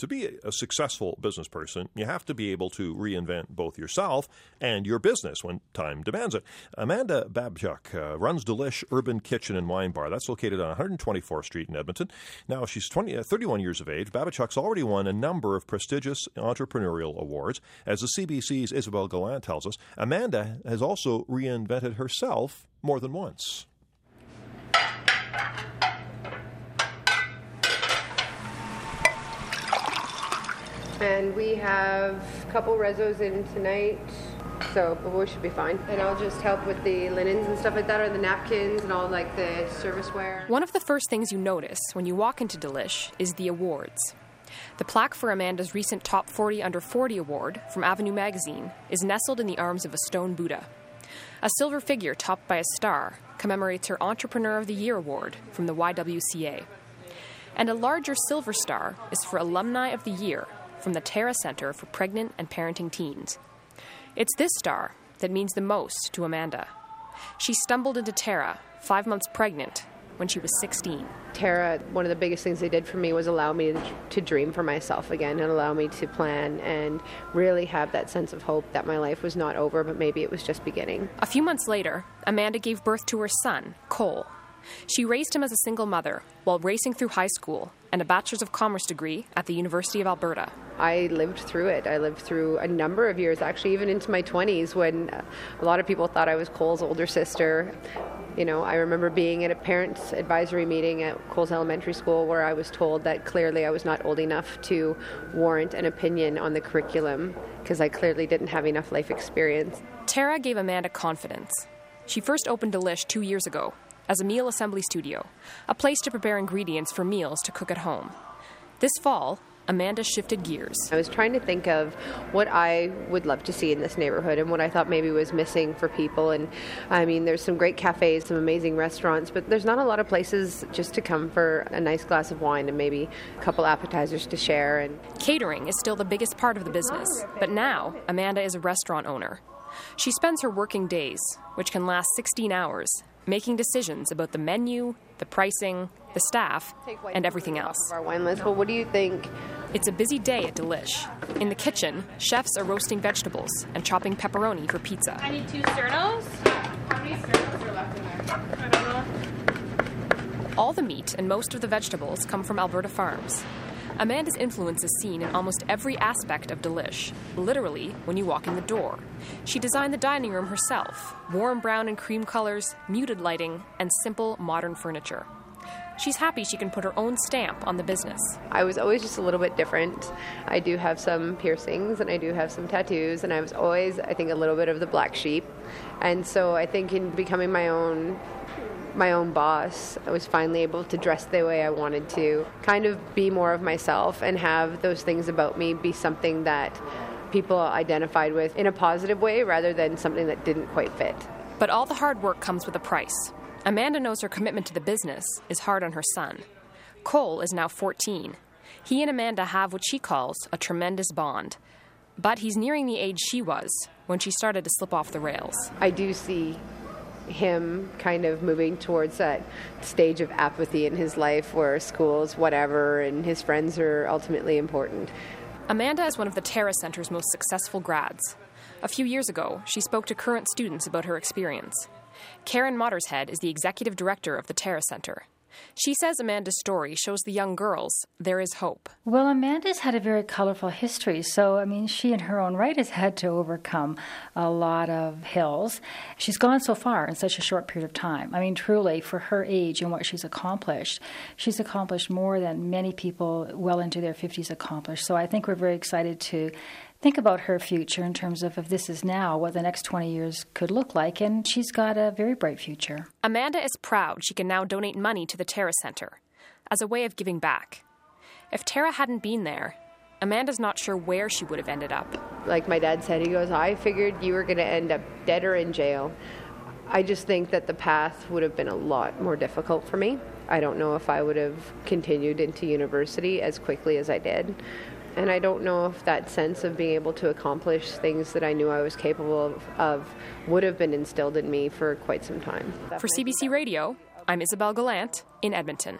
to be a successful business person, you have to be able to reinvent both yourself and your business when time demands it. Amanda Babchuk uh, runs Delish Urban Kitchen and Wine Bar. That's located on 124th Street in Edmonton. Now, she's 20, uh, 31 years of age. Babchuk's already won a number of prestigious entrepreneurial awards. As the CBC's Isabelle Gallant tells us, Amanda has also reinvented herself more than once. And we have a couple rezos in tonight, so but we should be fine. And I'll just help with the linens and stuff like that, or the napkins and all like the serviceware. One of the first things you notice when you walk into Delish is the awards. The plaque for Amanda's recent Top 40 Under 40 award from Avenue Magazine is nestled in the arms of a stone Buddha. A silver figure topped by a star commemorates her Entrepreneur of the Year award from the YWCA. And a larger silver star is for Alumni of the Year from the Terra Center for Pregnant and Parenting Teens. It's this star that means the most to Amanda. She stumbled into Terra, five months pregnant, when she was 16. Terra, one of the biggest things they did for me was allow me to, to dream for myself again and allow me to plan and really have that sense of hope that my life was not over, but maybe it was just beginning. A few months later, Amanda gave birth to her son, Cole. She raised him as a single mother while racing through high school and a Bachelor's of Commerce degree at the University of Alberta. I lived through it. I lived through a number of years, actually, even into my 20s, when a lot of people thought I was Cole's older sister. You know, I remember being at a parents' advisory meeting at Coles Elementary School where I was told that clearly I was not old enough to warrant an opinion on the curriculum because I clearly didn't have enough life experience. Terra gave Amanda confidence. She first opened Delish two years ago as a meal assembly studio, a place to prepare ingredients for meals to cook at home. This fall, Amanda shifted gears. I was trying to think of what I would love to see in this neighborhood and what I thought maybe was missing for people. And I mean, there's some great cafes, some amazing restaurants, but there's not a lot of places just to come for a nice glass of wine and maybe a couple appetizers to share. And catering is still the biggest part of the business, but now Amanda is a restaurant owner. She spends her working days, which can last 16 hours, making decisions about the menu, the pricing, the staff, and everything else. Our wine list. Well, what do you think? It's a busy day at Delish. In the kitchen, chefs are roasting vegetables and chopping pepperoni for pizza. I need two sternos. How many sternos are left in there? I don't know. All the meat and most of the vegetables come from Alberta farms. Amanda's influence is seen in almost every aspect of Delish, literally when you walk in the door. She designed the dining room herself warm brown and cream colors, muted lighting, and simple modern furniture. She's happy she can put her own stamp on the business. I was always just a little bit different. I do have some piercings and I do have some tattoos, and I was always, I think, a little bit of the black sheep. And so I think in becoming my own my own boss. I was finally able to dress the way I wanted to, kind of be more of myself and have those things about me be something that people identified with in a positive way rather than something that didn't quite fit. But all the hard work comes with a price. Amanda knows her commitment to the business is hard on her son. Cole is now 14. He and Amanda have what she calls a tremendous bond. But he's nearing the age she was when she started to slip off the rails. I do see him kind of moving towards that stage of apathy in his life where school's whatever and his friends are ultimately important. Amanda is one of the Terra Center's most successful grads. A few years ago, she spoke to current students about her experience. Karen Mottershead is the executive director of the Terra Center. She says Amanda's story shows the young girls there is hope. Well, Amanda's had a very colorful history. So, I mean, she in her own right has had to overcome a lot of hills. She's gone so far in such a short period of time. I mean, truly, for her age and what she's accomplished, she's accomplished more than many people well into their 50s accomplished. So, I think we're very excited to think about her future in terms of if this is now, what the next 20 years could look like, and she's got a very bright future. Amanda is proud she can now donate money to the Terra Center as a way of giving back. If Terra hadn't been there, Amanda's not sure where she would have ended up. Like my dad said, he goes, I figured you were going to end up dead or in jail. I just think that the path would have been a lot more difficult for me. I don't know if I would have continued into university as quickly as I did. And I don't know if that sense of being able to accomplish things that I knew I was capable of, of would have been instilled in me for quite some time. For CBC Radio, I'm Isabelle Gallant in Edmonton.